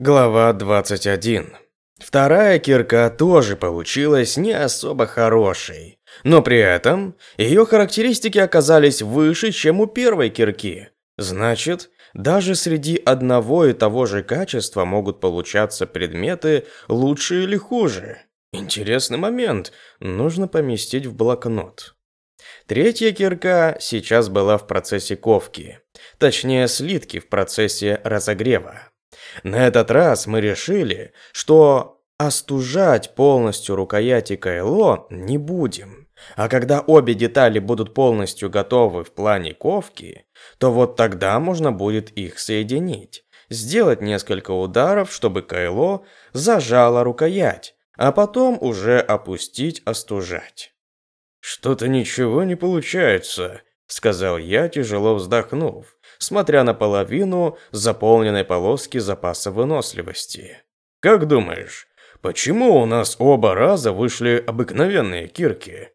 Глава 21. Вторая кирка тоже получилась не особо хорошей, но при этом ее характеристики оказались выше, чем у первой кирки. Значит, даже среди одного и того же качества могут получаться предметы лучше или хуже. Интересный момент, нужно поместить в блокнот. Третья кирка сейчас была в процессе ковки, точнее слитки в процессе разогрева. На этот раз мы решили, что остужать полностью рукояти Кайло не будем. А когда обе детали будут полностью готовы в плане ковки, то вот тогда можно будет их соединить. Сделать несколько ударов, чтобы Кайло зажало рукоять, а потом уже опустить остужать. «Что-то ничего не получается», — сказал я, тяжело вздохнув смотря на половину заполненной полоски запаса выносливости. «Как думаешь, почему у нас оба раза вышли обыкновенные кирки?»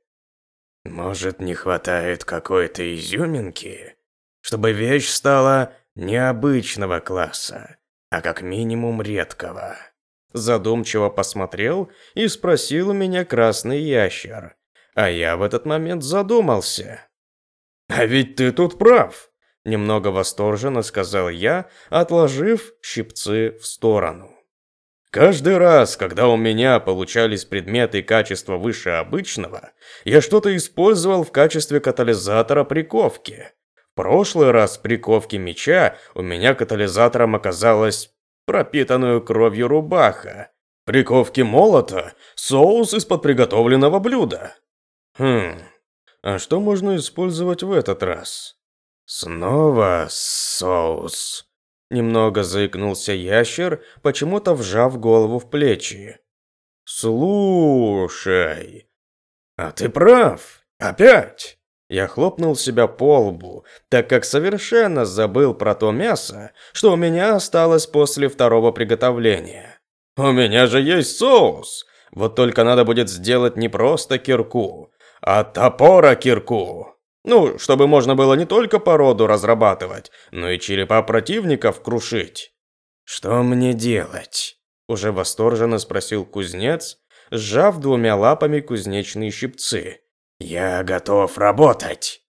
«Может, не хватает какой-то изюминки, чтобы вещь стала необычного класса, а как минимум редкого?» Задумчиво посмотрел и спросил у меня красный ящер. А я в этот момент задумался. «А ведь ты тут прав!» Немного восторженно сказал я, отложив щипцы в сторону. Каждый раз, когда у меня получались предметы качества выше обычного, я что-то использовал в качестве катализатора приковки. В прошлый раз при ковке меча у меня катализатором оказалась пропитанную кровью рубаха. При ковке молота соус из-под приготовленного блюда. Хм, а что можно использовать в этот раз? «Снова соус?» Немного заикнулся ящер, почему-то вжав голову в плечи. «Слушай, а ты прав, опять!» Я хлопнул себя по лбу, так как совершенно забыл про то мясо, что у меня осталось после второго приготовления. «У меня же есть соус! Вот только надо будет сделать не просто кирку, а топора кирку!» Ну, чтобы можно было не только породу разрабатывать, но и черепа противников крушить. «Что мне делать?» – уже восторженно спросил кузнец, сжав двумя лапами кузнечные щипцы. «Я готов работать!»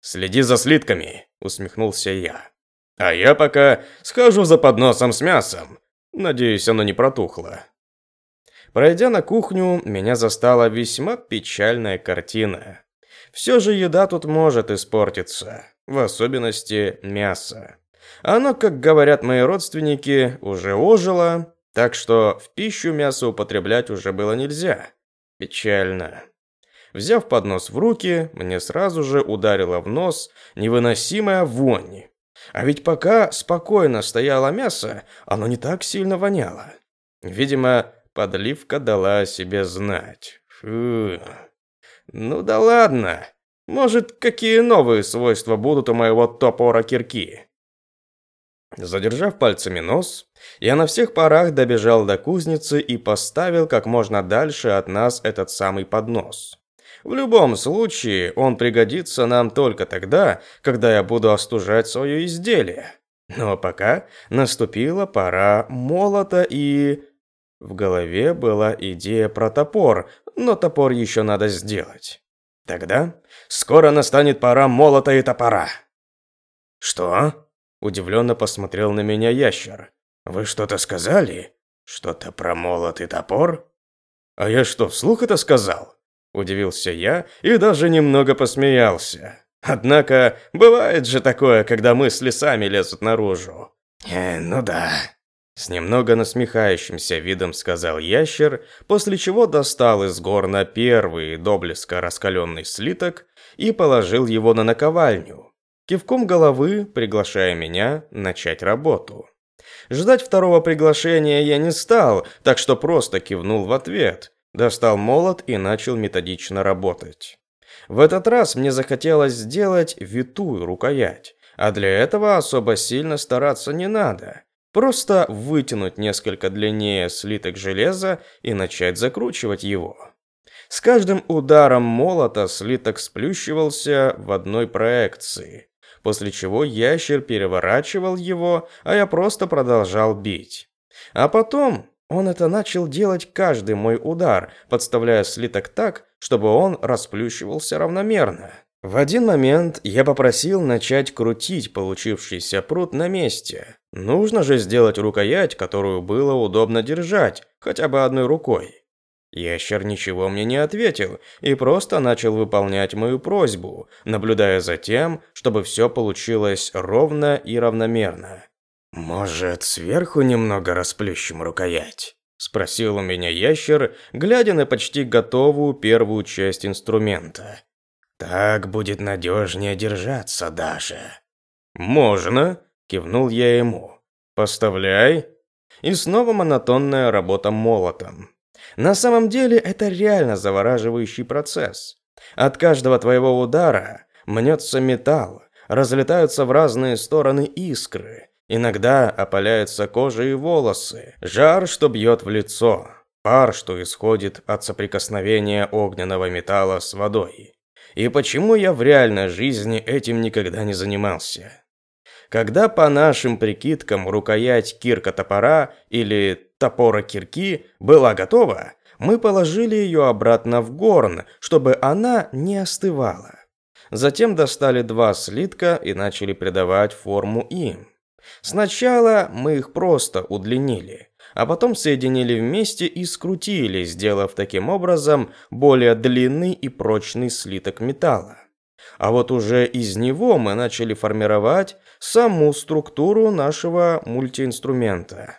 «Следи за слитками», – усмехнулся я. «А я пока схожу за подносом с мясом. Надеюсь, оно не протухло». Пройдя на кухню, меня застала весьма печальная картина. Все же еда тут может испортиться, в особенности мясо. Оно, как говорят мои родственники, уже ожило, так что в пищу мясо употреблять уже было нельзя. Печально. Взяв поднос в руки, мне сразу же ударило в нос невыносимая вонь. А ведь пока спокойно стояло мясо, оно не так сильно воняло. Видимо, подливка дала о себе знать. Фу. Ну да ладно. Может, какие новые свойства будут у моего топора кирки? Задержав пальцами нос, я на всех парах добежал до кузницы и поставил как можно дальше от нас этот самый поднос. В любом случае, он пригодится нам только тогда, когда я буду остужать свое изделие. Но пока наступила пора молота и... В голове была идея про топор, но топор еще надо сделать. Тогда скоро настанет пора молота и топора. Что? Удивленно посмотрел на меня ящер. Вы что-то сказали? Что-то про молот и топор? А я что, вслух это сказал? Удивился я и даже немного посмеялся. Однако, бывает же такое, когда мысли сами лезут наружу. Э, ну да. С немного насмехающимся видом сказал ящер, после чего достал из горна первый до блеска раскаленный слиток и положил его на наковальню, кивком головы приглашая меня начать работу. Ждать второго приглашения я не стал, так что просто кивнул в ответ, достал молот и начал методично работать. В этот раз мне захотелось сделать витую рукоять, а для этого особо сильно стараться не надо. Просто вытянуть несколько длиннее слиток железа и начать закручивать его. С каждым ударом молота слиток сплющивался в одной проекции, после чего ящер переворачивал его, а я просто продолжал бить. А потом он это начал делать каждый мой удар, подставляя слиток так, чтобы он расплющивался равномерно. В один момент я попросил начать крутить получившийся пруд на месте. Нужно же сделать рукоять, которую было удобно держать, хотя бы одной рукой. Ящер ничего мне не ответил и просто начал выполнять мою просьбу, наблюдая за тем, чтобы все получилось ровно и равномерно. «Может, сверху немного расплющим рукоять?» – спросил у меня ящер, глядя на почти готовую первую часть инструмента. Так будет надежнее держаться даже. Можно, кивнул я ему. Поставляй. И снова монотонная работа молотом. На самом деле это реально завораживающий процесс. От каждого твоего удара мнется металл, разлетаются в разные стороны искры. Иногда опаляются кожа и волосы, жар, что бьет в лицо, пар, что исходит от соприкосновения огненного металла с водой. И почему я в реальной жизни этим никогда не занимался? Когда по нашим прикидкам рукоять кирка топора или топора кирки была готова, мы положили ее обратно в горн, чтобы она не остывала. Затем достали два слитка и начали придавать форму им. Сначала мы их просто удлинили, а потом соединили вместе и скрутили, сделав таким образом более длинный и прочный слиток металла. А вот уже из него мы начали формировать саму структуру нашего мультиинструмента.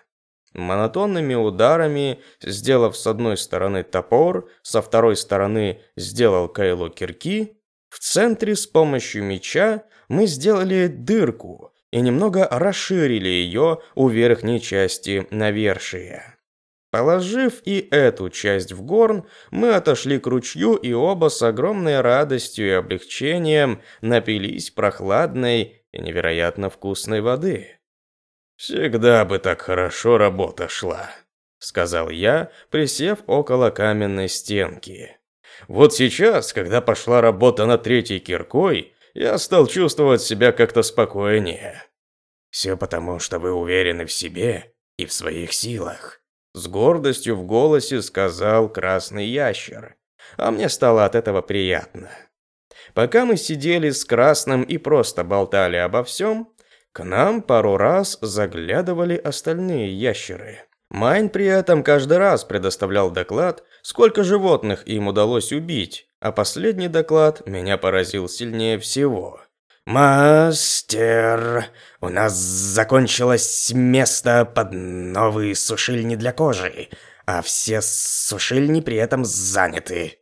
Монотонными ударами, сделав с одной стороны топор, со второй стороны сделал кайло кирки, в центре с помощью меча мы сделали дырку, и немного расширили ее у верхней части навершия. Положив и эту часть в горн, мы отошли к ручью и оба с огромной радостью и облегчением напились прохладной и невероятно вкусной воды. «Всегда бы так хорошо работа шла», — сказал я, присев около каменной стенки. «Вот сейчас, когда пошла работа над третьей киркой, я стал чувствовать себя как-то спокойнее. Все потому, что вы уверены в себе и в своих силах. С гордостью в голосе сказал красный ящер. А мне стало от этого приятно. Пока мы сидели с красным и просто болтали обо всем, к нам пару раз заглядывали остальные ящеры. Майн при этом каждый раз предоставлял доклад, сколько животных им удалось убить, а последний доклад меня поразил сильнее всего. «Мастер, у нас закончилось место под новые сушильни для кожи, а все сушильни при этом заняты».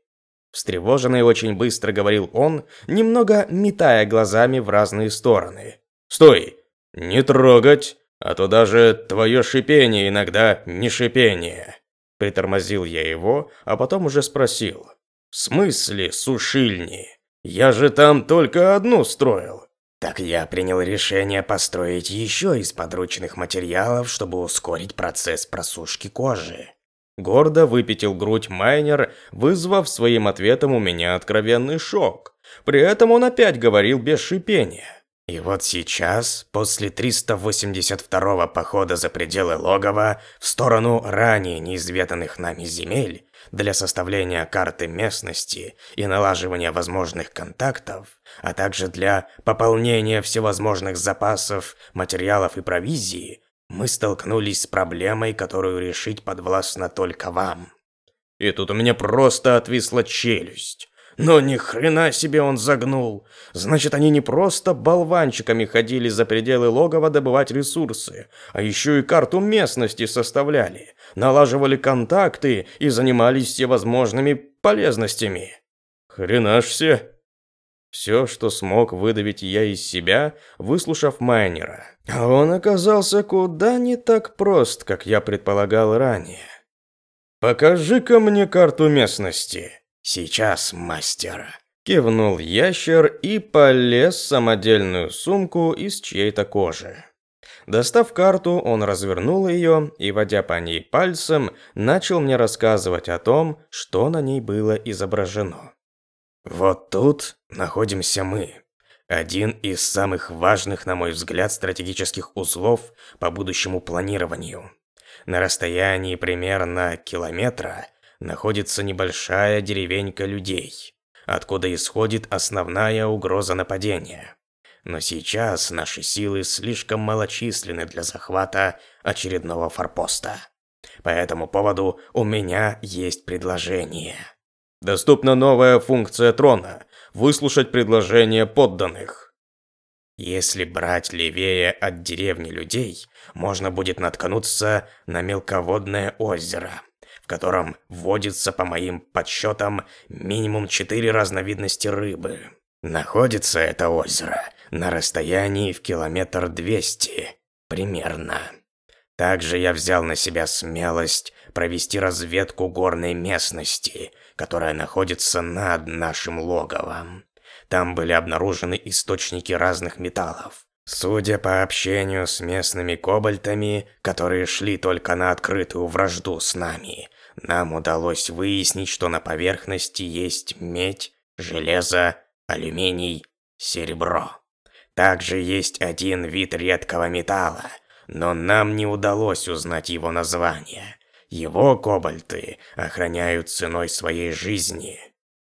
Встревоженный очень быстро говорил он, немного метая глазами в разные стороны. «Стой! Не трогать, а то даже твое шипение иногда не шипение». Притормозил я его, а потом уже спросил. «В смысле сушильни? Я же там только одну строил». Так я принял решение построить еще из подручных материалов, чтобы ускорить процесс просушки кожи. Гордо выпятил грудь майнер, вызвав своим ответом у меня откровенный шок. При этом он опять говорил без шипения. И вот сейчас, после 382-го похода за пределы логова в сторону ранее неизведанных нами земель, для составления карты местности и налаживания возможных контактов, а также для пополнения всевозможных запасов, материалов и провизии, мы столкнулись с проблемой, которую решить подвластно только вам. И тут у меня просто отвисла челюсть. Но ни хрена себе он загнул. Значит, они не просто болванчиками ходили за пределы логова добывать ресурсы, а еще и карту местности составляли, налаживали контакты и занимались всевозможными полезностями. Хрена ж все. Все, что смог выдавить я из себя, выслушав майнера. А он оказался куда не так прост, как я предполагал ранее. «Покажи-ка мне карту местности», «Сейчас, мастер!» Кивнул ящер и полез в самодельную сумку из чьей-то кожи. Достав карту, он развернул ее и, водя по ней пальцем, начал мне рассказывать о том, что на ней было изображено. «Вот тут находимся мы. Один из самых важных, на мой взгляд, стратегических узлов по будущему планированию. на расстоянии примерно километра находится небольшая деревенька людей, откуда исходит основная угроза нападения. Но сейчас наши силы слишком малочисленны для захвата очередного форпоста. По этому поводу у меня есть предложение. Доступна новая функция трона – выслушать предложения подданных. Если брать левее от деревни людей, можно будет наткнуться на мелководное озеро, котором водится, по моим подсчетам, минимум четыре разновидности рыбы. Находится это озеро на расстоянии в километр двести, примерно. Также я взял на себя смелость провести разведку горной местности, которая находится над нашим логовом. Там были обнаружены источники разных металлов. Судя по общению с местными кобальтами, которые шли только на открытую вражду с нами, нам удалось выяснить, что на поверхности есть медь, железо, алюминий, серебро. Также есть один вид редкого металла, но нам не удалось узнать его название. Его кобальты охраняют ценой своей жизни.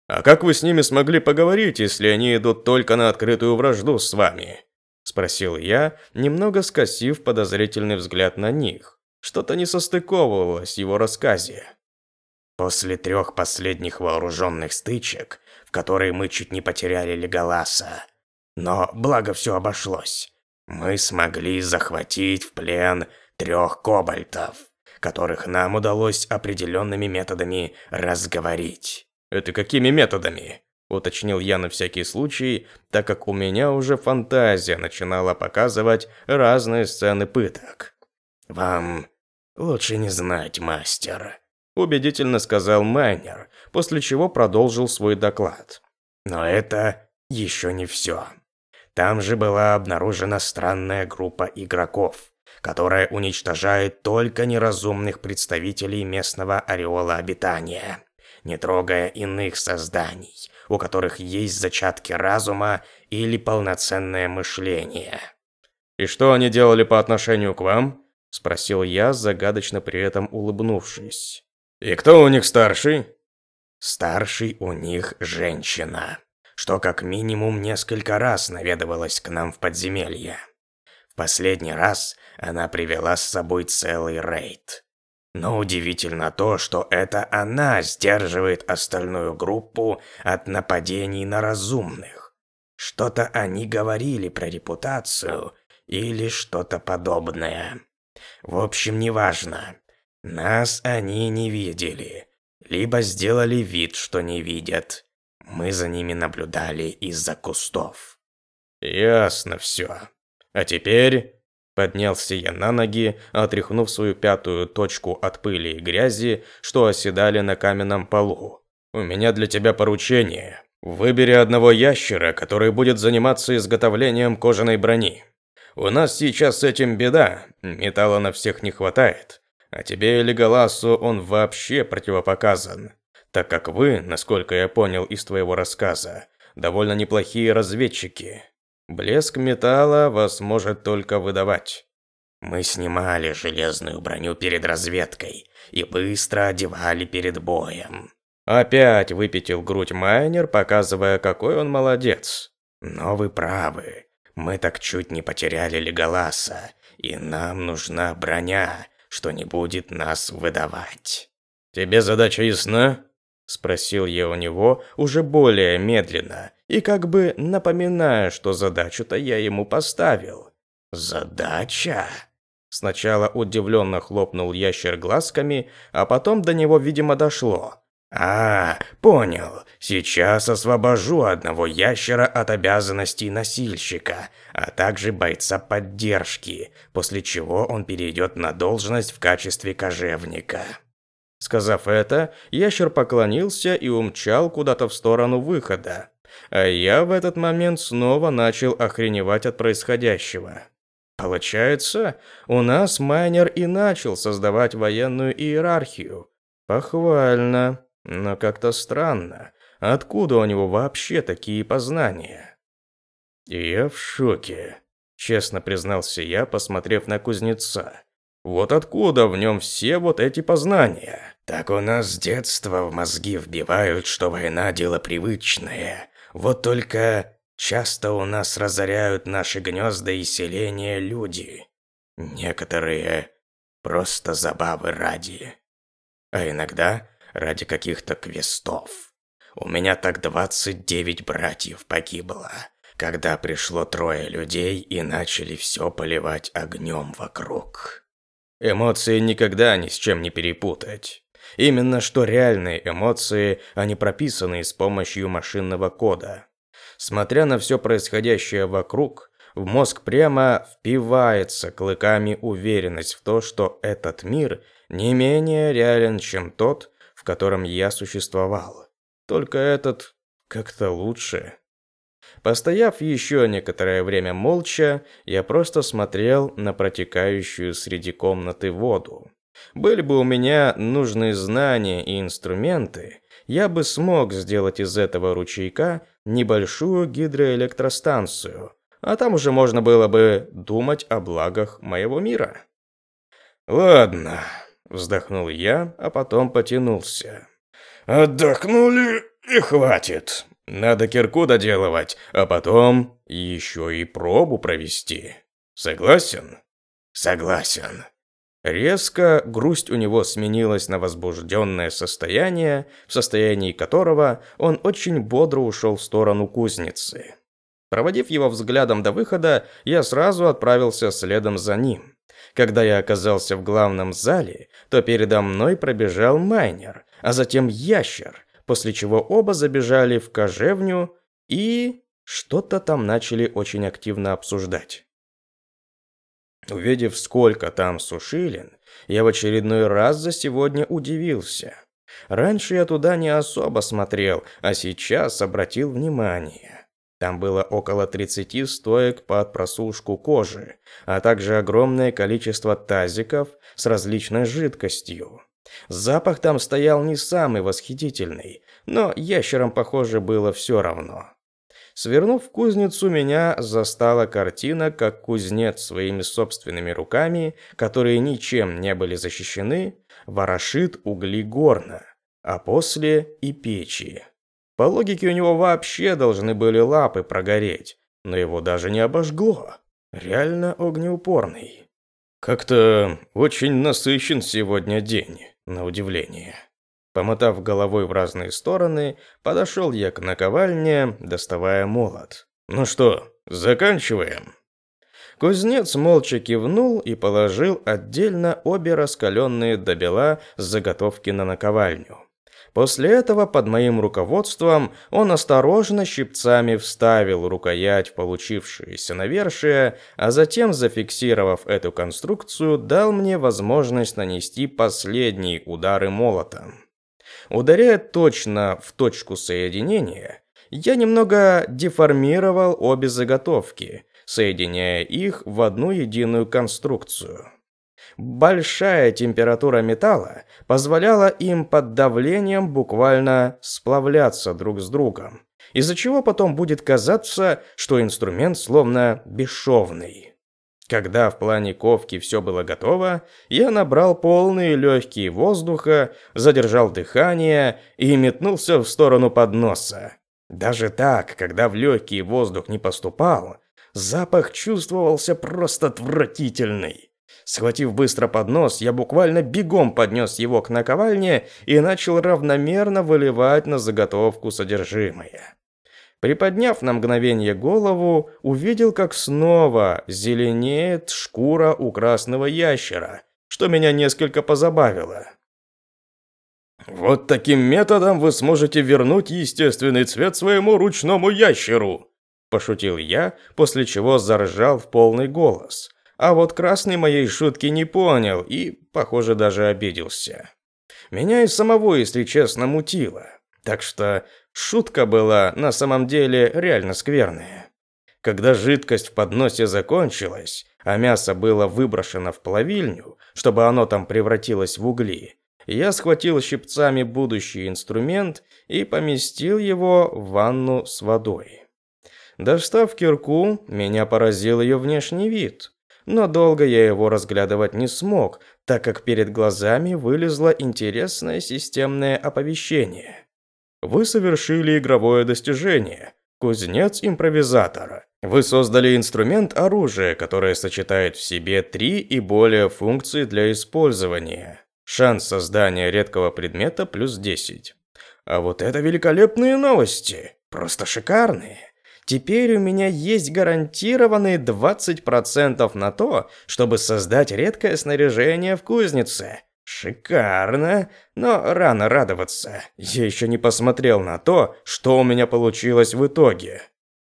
А как вы с ними смогли поговорить, если они идут только на открытую вражду с вами? Спросил я, немного скосив подозрительный взгляд на них. Что-то не состыковывалось в его рассказе. После трех последних вооруженных стычек, в которые мы чуть не потеряли Леголаса, но благо все обошлось. Мы смогли захватить в плен трех кобальтов, которых нам удалось определенными методами разговорить. Это какими методами? Уточнил я на всякий случай, так как у меня уже фантазия начинала показывать разные сцены пыток. «Вам лучше не знать, мастер», – убедительно сказал Майнер, после чего продолжил свой доклад. «Но это еще не все. Там же была обнаружена странная группа игроков, которая уничтожает только неразумных представителей местного ореола обитания, не трогая иных созданий, у которых есть зачатки разума или полноценное мышление. «И что они делали по отношению к вам?» – спросил я, загадочно при этом улыбнувшись. «И кто у них старший?» «Старший у них женщина», что как минимум несколько раз наведывалась к нам в подземелье. В последний раз она привела с собой целый рейд. Но удивительно то, что это она сдерживает остальную группу от нападений на разумных. Что-то они говорили про репутацию или что-то подобное. В общем, неважно. Нас они не видели, либо сделали вид, что не видят. Мы за ними наблюдали из-за кустов. Ясно все. А теперь... Поднялся я на ноги, отряхнув свою пятую точку от пыли и грязи, что оседали на каменном полу. «У меня для тебя поручение. Выбери одного ящера, который будет заниматься изготовлением кожаной брони. У нас сейчас с этим беда, металла на всех не хватает. А тебе, Леголасу, он вообще противопоказан так как вы, насколько я понял из твоего рассказа, довольно неплохие разведчики. Блеск металла вас может только выдавать. Мы снимали железную броню перед разведкой и быстро одевали перед боем. Опять выпятил грудь майнер, показывая, какой он молодец. Но вы правы. Мы так чуть не потеряли Леголаса, и нам нужна броня, что не будет нас выдавать. Тебе задача ясна? Спросил я у него уже более медленно и как бы напоминая, что задачу-то я ему поставил. «Задача?» Сначала удивленно хлопнул ящер глазками, а потом до него, видимо, дошло. «А, понял. Сейчас освобожу одного ящера от обязанностей носильщика, а также бойца поддержки, после чего он перейдет на должность в качестве кожевника». Сказав это, ящер поклонился и умчал куда-то в сторону выхода. А я в этот момент снова начал охреневать от происходящего. Получается, у нас майнер и начал создавать военную иерархию. Похвально, но как-то странно. Откуда у него вообще такие познания? Я в шоке, честно признался я, посмотрев на кузнеца. Вот откуда в нем все вот эти познания? Так у нас с детства в мозги вбивают, что война дело привычное. Вот только часто у нас разоряют наши гнезда и селения люди. Некоторые просто забавы ради. А иногда ради каких-то квестов. У меня так 29 братьев погибло, когда пришло трое людей и начали все поливать огнем вокруг. Эмоции никогда ни с чем не перепутать. Именно что реальные эмоции, а не прописанные с помощью машинного кода. Смотря на все происходящее вокруг, в мозг прямо впивается клыками уверенность в то, что этот мир не менее реален, чем тот, котором я существовал. Только этот как-то лучше. Постояв еще некоторое время молча, я просто смотрел на протекающую среди комнаты воду. Были бы у меня нужные знания и инструменты, я бы смог сделать из этого ручейка небольшую гидроэлектростанцию, а там уже можно было бы думать о благах моего мира. «Ладно», — вздохнул я, а потом потянулся. «Отдохнули и хватит. Надо кирку доделывать, а потом еще и пробу провести. Согласен? Согласен. Резко грусть у него сменилась на возбужденное состояние, в состоянии которого он очень бодро ушел в сторону кузницы. Проводив его взглядом до выхода, я сразу отправился следом за ним. Когда я оказался в главном зале, то передо мной пробежал майнер, а затем ящер, после чего оба забежали в кожевню и что-то там начали очень активно обсуждать. Увидев, сколько там сушилин, я в очередной раз за сегодня удивился. Раньше я туда не особо смотрел, а сейчас обратил внимание. Там было около 30 стоек под просушку кожи, а также огромное количество тазиков с различной жидкостью. Запах там стоял не самый восхитительный, но ящерам, похоже, было все равно. Свернув в кузницу, меня застала картина, как кузнец своими собственными руками, которые ничем не были защищены, ворошит угли горна, а после и печи. По логике у него вообще должны были лапы прогореть, но его даже не обожгло. Реально огнеупорный. Как-то очень насыщен сегодня день на удивление. Помотав головой в разные стороны, подошел я к наковальне, доставая молот. «Ну что, заканчиваем?» Кузнец молча кивнул и положил отдельно обе раскаленные до бела заготовки на наковальню. После этого под моим руководством он осторожно щипцами вставил рукоять в получившееся навершие, а затем, зафиксировав эту конструкцию, дал мне возможность нанести последние удары молотом. Ударяя точно в точку соединения, я немного деформировал обе заготовки, соединяя их в одну единую конструкцию. Большая температура металла позволяла им под давлением буквально сплавляться друг с другом, из-за чего потом будет казаться, что инструмент словно бесшовный. Когда в плане ковки все было готово, я набрал полные легкие воздуха, задержал дыхание и метнулся в сторону подноса. Даже так, когда в легкий воздух не поступал, запах чувствовался просто отвратительный. Схватив быстро поднос, я буквально бегом поднес его к наковальне и начал равномерно выливать на заготовку содержимое. Приподняв на мгновение голову, увидел, как снова зеленеет шкура у красного ящера, что меня несколько позабавило. «Вот таким методом вы сможете вернуть естественный цвет своему ручному ящеру!» Пошутил я, после чего заржал в полный голос. А вот красный моей шутки не понял и, похоже, даже обиделся. Меня и самого, если честно, мутило. Так что Шутка была на самом деле реально скверная. Когда жидкость в подносе закончилась, а мясо было выброшено в плавильню, чтобы оно там превратилось в угли, я схватил щипцами будущий инструмент и поместил его в ванну с водой. Достав кирку, меня поразил ее внешний вид. Но долго я его разглядывать не смог, так как перед глазами вылезло интересное системное оповещение. Вы совершили игровое достижение. Кузнец импровизатора. Вы создали инструмент оружия, которое сочетает в себе три и более функций для использования. Шанс создания редкого предмета плюс 10. А вот это великолепные новости. Просто шикарные. Теперь у меня есть гарантированные 20% на то, чтобы создать редкое снаряжение в кузнице. Шикарно, но рано радоваться. Я еще не посмотрел на то, что у меня получилось в итоге.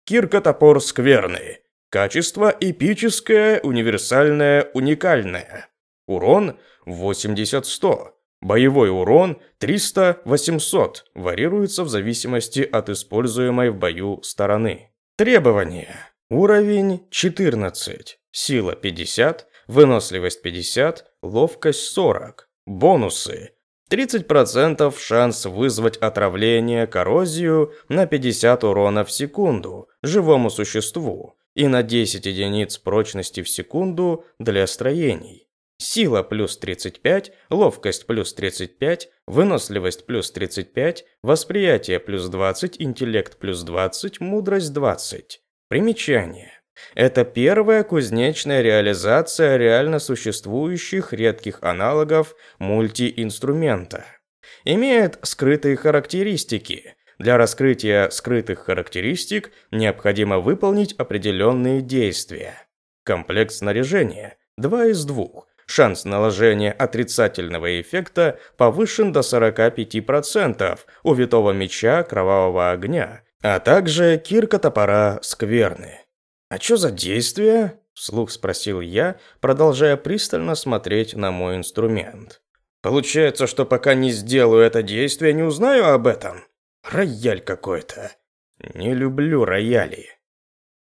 Кирка-топор скверный. Качество эпическое, универсальное, уникальное. Урон 80-100. Боевой урон 300-800 варьируется в зависимости от используемой в бою стороны. Требования. Уровень 14. Сила 50. Выносливость 50. Ловкость 40. Бонусы. 30% шанс вызвать отравление, коррозию на 50 урона в секунду живому существу и на 10 единиц прочности в секунду для строений. Сила плюс 35, ловкость плюс 35, выносливость плюс 35, восприятие плюс 20, интеллект плюс 20, мудрость 20. Примечание. Это первая кузнечная реализация реально существующих редких аналогов мультиинструмента. Имеет скрытые характеристики. Для раскрытия скрытых характеристик необходимо выполнить определенные действия. Комплект снаряжения. Два из двух шанс наложения отрицательного эффекта повышен до 45% у витого меча кровавого огня, а также кирка топора скверны. «А что за действие?» – вслух спросил я, продолжая пристально смотреть на мой инструмент. «Получается, что пока не сделаю это действие, не узнаю об этом? Рояль какой-то. Не люблю рояли».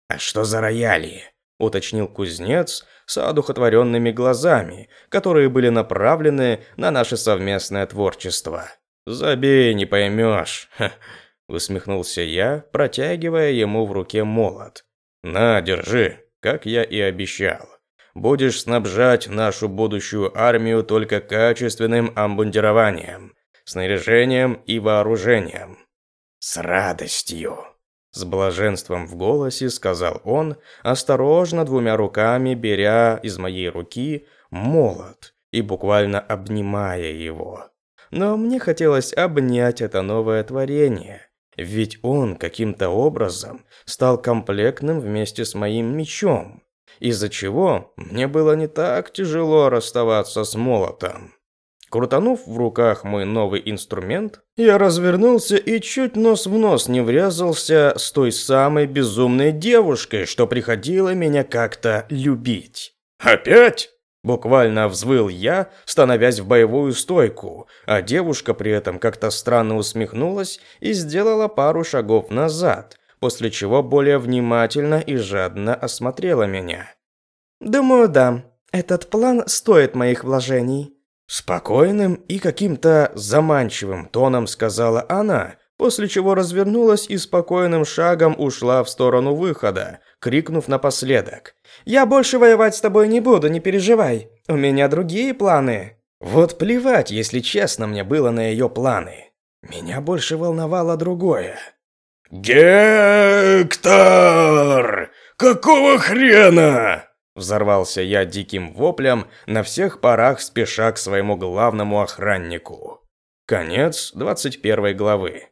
«А что за рояли?» – уточнил кузнец, с одухотворенными глазами, которые были направлены на наше совместное творчество. «Забей, не поймешь», – усмехнулся я, протягивая ему в руке молот. «На, держи, как я и обещал. Будешь снабжать нашу будущую армию только качественным амбундированием, снаряжением и вооружением». «С радостью», с блаженством в голосе сказал он, осторожно двумя руками беря из моей руки молот и буквально обнимая его. Но мне хотелось обнять это новое творение, ведь он каким-то образом стал комплектным вместе с моим мечом, из-за чего мне было не так тяжело расставаться с молотом. Крутанув в руках мой новый инструмент, я развернулся и чуть нос в нос не врезался с той самой безумной девушкой, что приходила меня как-то любить. «Опять?» Буквально взвыл я, становясь в боевую стойку, а девушка при этом как-то странно усмехнулась и сделала пару шагов назад, после чего более внимательно и жадно осмотрела меня. «Думаю, да. Этот план стоит моих вложений», Спокойным и каким-то заманчивым тоном сказала она, после чего развернулась и спокойным шагом ушла в сторону выхода, крикнув напоследок. «Я больше воевать с тобой не буду, не переживай. У меня другие планы». Вот плевать, если честно, мне было на ее планы. Меня больше волновало другое. «Гектор! Какого хрена?» Взорвался я диким воплем, на всех парах спеша к своему главному охраннику. Конец 21 главы.